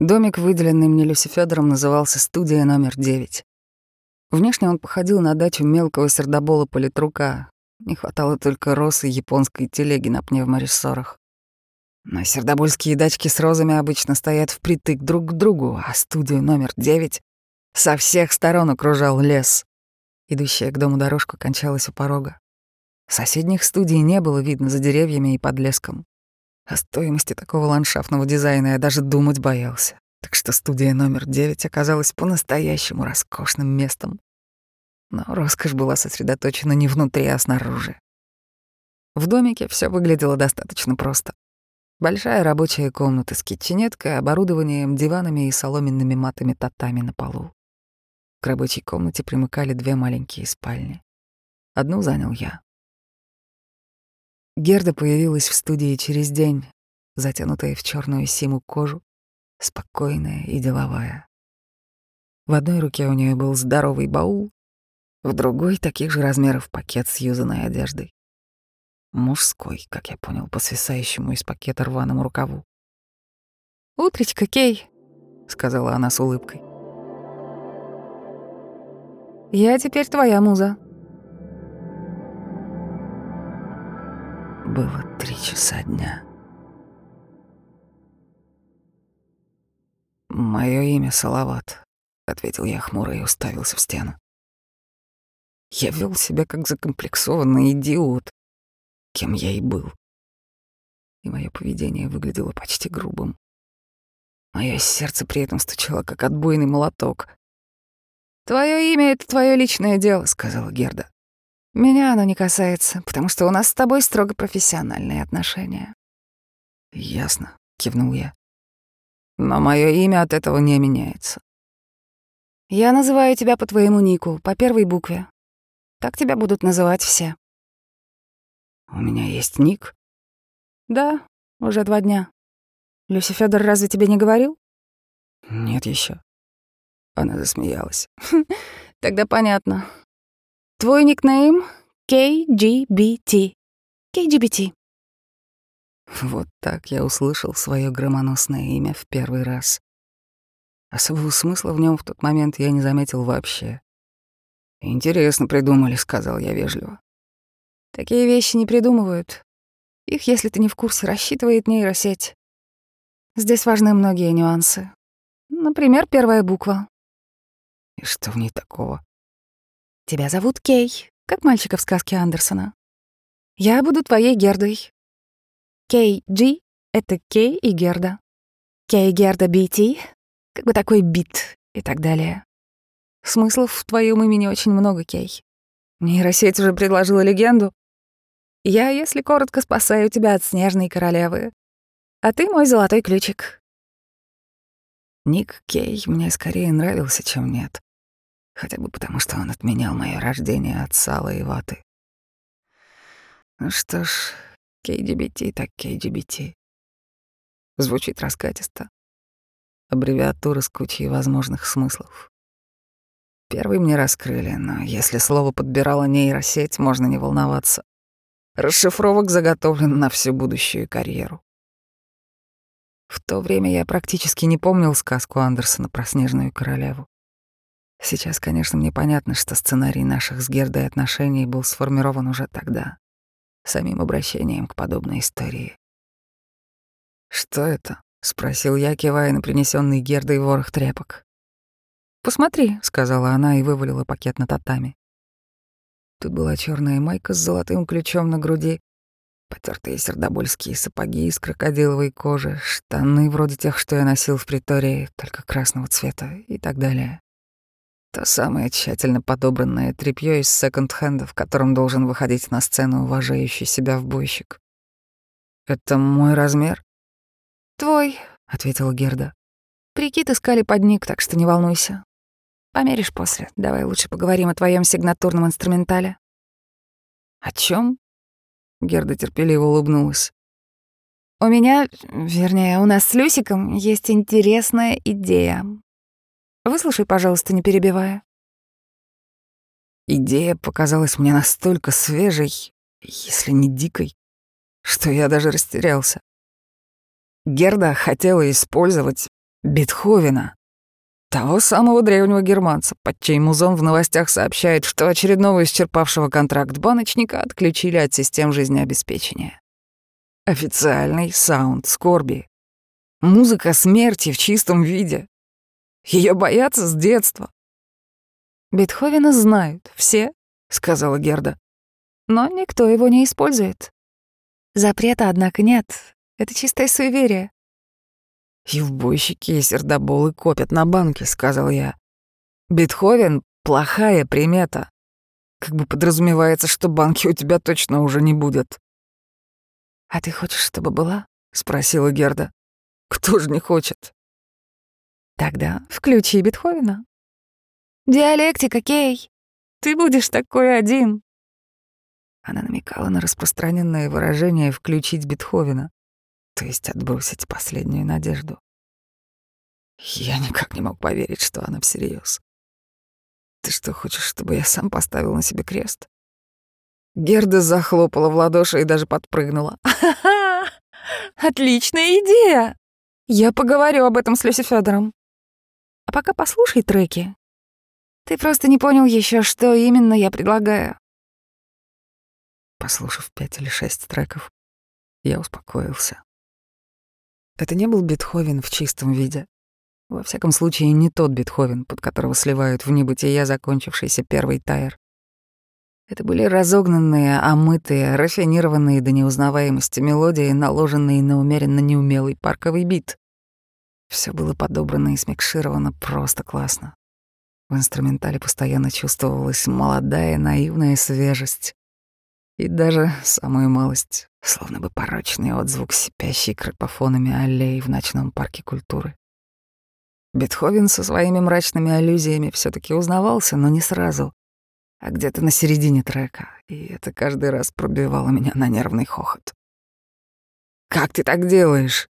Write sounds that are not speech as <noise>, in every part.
Домик, выделенный мне Люси Федором, назывался «Студия номер 9». Внешне он походил на дачу мелкого сердобола-политрука. Не хватало только роз и японской телеги на пневморессорах. Но сердобольские дачки с розами обычно стоят впритык друг к другу, а студию номер 9 со всех сторон окружал лес. Идущая к дому дорожка кончалась у порога. Соседних студий не было видно за деревьями и под леском. О стоимости такого ландшафтного дизайна я даже думать боялся. Так что студия номер девять оказалась по-настоящему роскошным местом. Но роскошь была сосредоточена не внутри, а снаружи. В домике все выглядело достаточно просто. Большая рабочая комната с китченеткой, оборудованием, диванами и соломенными матами татами на полу. К рабочей комнате примыкали две маленькие спальни. Одну занял я. Герда появилась в студии через день, затянутая в черную симу кожу, спокойная и деловая. В одной руке у нее был здоровый баул, в другой — таких же размеров пакет с юзанной одеждой. Мужской, как я понял, по свисающему из пакета рваному рукаву. «Утречка, Кей», — сказала она с улыбкой. «Я теперь твоя муза». Было три часа дня. Мое имя Салават», — ответил я хмуро и уставился в стену. Я вел себя как закомплексованный идиот, кем я и был. И мое поведение выглядело почти грубым. Мое сердце при этом стучало, как отбойный молоток. «Твое имя — это твое личное дело», — сказала Герда. Меня оно не касается, потому что у нас с тобой строго профессиональные отношения. Ясно, кивнул я. Но мое имя от этого не меняется. Я называю тебя по твоему нику, по первой букве. Так тебя будут называть все. У меня есть ник? Да, уже два дня. Люси Федор разве тебе не говорил? Нет еще. Она засмеялась. <laughs> Тогда понятно. Твой никнейм — KGBT. KGBT. Вот так я услышал свое громоносное имя в первый раз. Особого смысла в нем в тот момент я не заметил вообще. «Интересно придумали», — сказал я вежливо. «Такие вещи не придумывают. Их, если ты не в курсе, рассчитывает нейросеть. Здесь важны многие нюансы. Например, первая буква». «И что в ней такого?» Тебя зовут Кей, как мальчика в сказке Андерсона. Я буду твоей Гердой. Кей Джи — это Кей и Герда. Кей Герда BT — как бы такой бит и так далее. Смыслов в твоем имени очень много, Кей. Нейросеть уже предложила легенду. Я, если коротко, спасаю тебя от снежной королевы. А ты мой золотой ключик. Ник Кей мне скорее нравился, чем нет хотя бы потому, что он отменял мое рождение от сала и ваты. Ну что ж, KGBT так KGBT. Звучит раскатисто. Аббревиатура с кучей возможных смыслов. Первый мне раскрыли, но если слово подбирала нейросеть, можно не волноваться. Расшифровок заготовлен на всю будущую карьеру. В то время я практически не помнил сказку Андерсона про снежную королеву. Сейчас, конечно, мне понятно, что сценарий наших с Гердой отношений был сформирован уже тогда, самим обращением к подобной истории. «Что это?» — спросил я, кивая на принесенный Гердой ворох тряпок. «Посмотри», — сказала она и вывалила пакет на татами. Тут была черная майка с золотым ключом на груди, потертые сердобольские сапоги из крокодиловой кожи, штаны вроде тех, что я носил в притории, только красного цвета и так далее. То самое тщательно подобранное тряпье из секонд-хенда, в котором должен выходить на сцену уважающий себя в бойщик. «Это мой размер?» «Твой», — ответила Герда. «Прикид искали под ник, так что не волнуйся. Померишь после. Давай лучше поговорим о твоем сигнатурном инструментале». «О чем? Герда терпеливо улыбнулась. «У меня, вернее, у нас с Люсиком есть интересная идея. Выслушай, пожалуйста, не перебивая. Идея показалась мне настолько свежей, если не дикой, что я даже растерялся. Герда хотела использовать Бетховена. Того самого древнего германца, под чей музон в новостях сообщает, что очередного исчерпавшего контракт баночника отключили от систем жизнеобеспечения. Официальный саунд скорби. Музыка смерти в чистом виде. Ее боятся с детства. «Бетховена знают, все», — сказала Герда. «Но никто его не использует. Запрета, однако, нет. Это чистое суеверие». «Ювбойщики и сердоболы копят на банке», — сказал я. «Бетховен — плохая примета. Как бы подразумевается, что банки у тебя точно уже не будет». «А ты хочешь, чтобы была?» — спросила Герда. «Кто же не хочет?» «Тогда включи Бетховена». «Диалектика, Кей! Ты будешь такой один!» Она намекала на распространенное выражение «включить Бетховена», то есть отбросить последнюю надежду. Я никак не мог поверить, что она всерьез. «Ты что, хочешь, чтобы я сам поставил на себе крест?» Герда захлопала в ладоши и даже подпрыгнула. «Ха-ха! Отличная идея! Я поговорю об этом с Люси Федором. Пока послушай треки, ты просто не понял еще, что именно я предлагаю. Послушав пять или шесть треков, я успокоился. Это не был Бетховен в чистом виде. Во всяком случае, не тот Бетховен, под которого сливают в небытие закончившийся первый тайр. Это были разогнанные, омытые, рафинированные до неузнаваемости мелодии, наложенные на умеренно неумелый парковый бит. Все было подобрано и смикшировано просто классно. В инструментале постоянно чувствовалась молодая наивная свежесть. И даже самую малость, словно бы порочный отзвук сипящей крапофонами аллеи в ночном парке культуры. Бетховен со своими мрачными аллюзиями все таки узнавался, но не сразу, а где-то на середине трека, и это каждый раз пробивало меня на нервный хохот. «Как ты так делаешь?»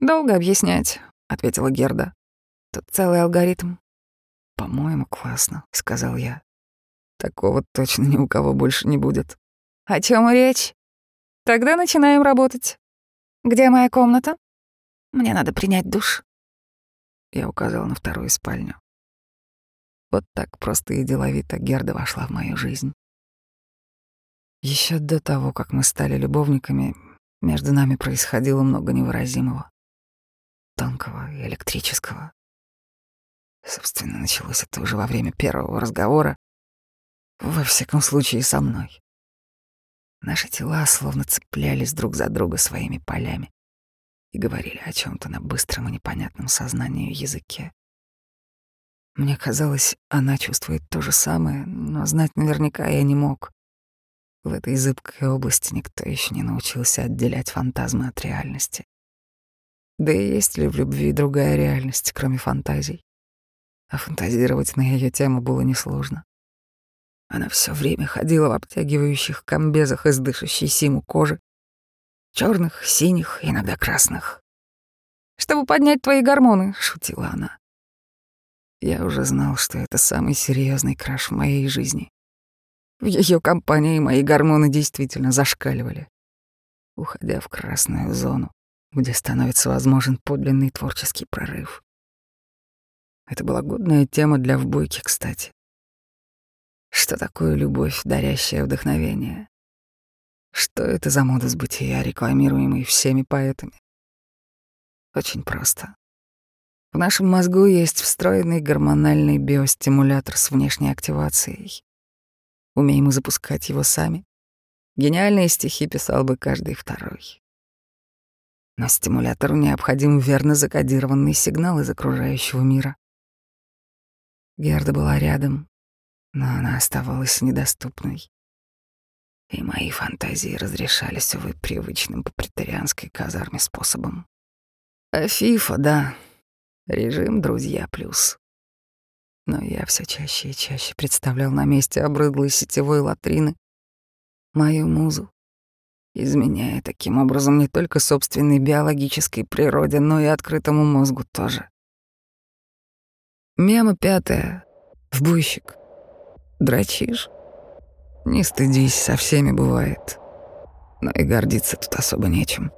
«Долго объяснять», — ответила Герда. «Тут целый алгоритм. «По-моему, классно», — сказал я. «Такого точно ни у кого больше не будет». «О чем речь? Тогда начинаем работать. Где моя комната? Мне надо принять душ». Я указал на вторую спальню. Вот так просто и деловито Герда вошла в мою жизнь. Еще до того, как мы стали любовниками, между нами происходило много невыразимого, тонкого и электрического. Собственно, началось это уже во время первого разговора. Во всяком случае, со мной. Наши тела словно цеплялись друг за друга своими полями и говорили о чем то на быстром и непонятном сознанию языке. Мне казалось, она чувствует то же самое, но знать наверняка я не мог. В этой зыбкой области никто еще не научился отделять фантазмы от реальности. Да и есть ли в любви другая реальность, кроме фантазий? а фантазировать на ее тему было несложно. Она все время ходила в обтягивающих комбезах из дышащей симу кожи, черных, синих, иногда красных. «Чтобы поднять твои гормоны», — шутила она. Я уже знал, что это самый серьезный краш в моей жизни. В ее компании мои гормоны действительно зашкаливали, уходя в красную зону, где становится возможен подлинный творческий прорыв. Это была годная тема для вбойки, кстати. Что такое любовь, дарящая вдохновение? Что это за мода с бытия, рекламируемый всеми поэтами? Очень просто. В нашем мозгу есть встроенный гормональный биостимулятор с внешней активацией. Умеем мы запускать его сами. Гениальные стихи писал бы каждый второй. Но стимулятору необходим верно закодированный сигнал из окружающего мира. Герда была рядом, но она оставалась недоступной. И мои фантазии разрешались, увы, привычным по претарианской казарме способом. А фифа, да, режим «друзья плюс». Но я все чаще и чаще представлял на месте обрыдлой сетевой латрины мою музу, изменяя таким образом не только собственной биологической природе, но и открытому мозгу тоже. Мема пятая. Вбойщик. Дрочишь? Не стыдись, со всеми бывает. Но и гордиться тут особо нечем.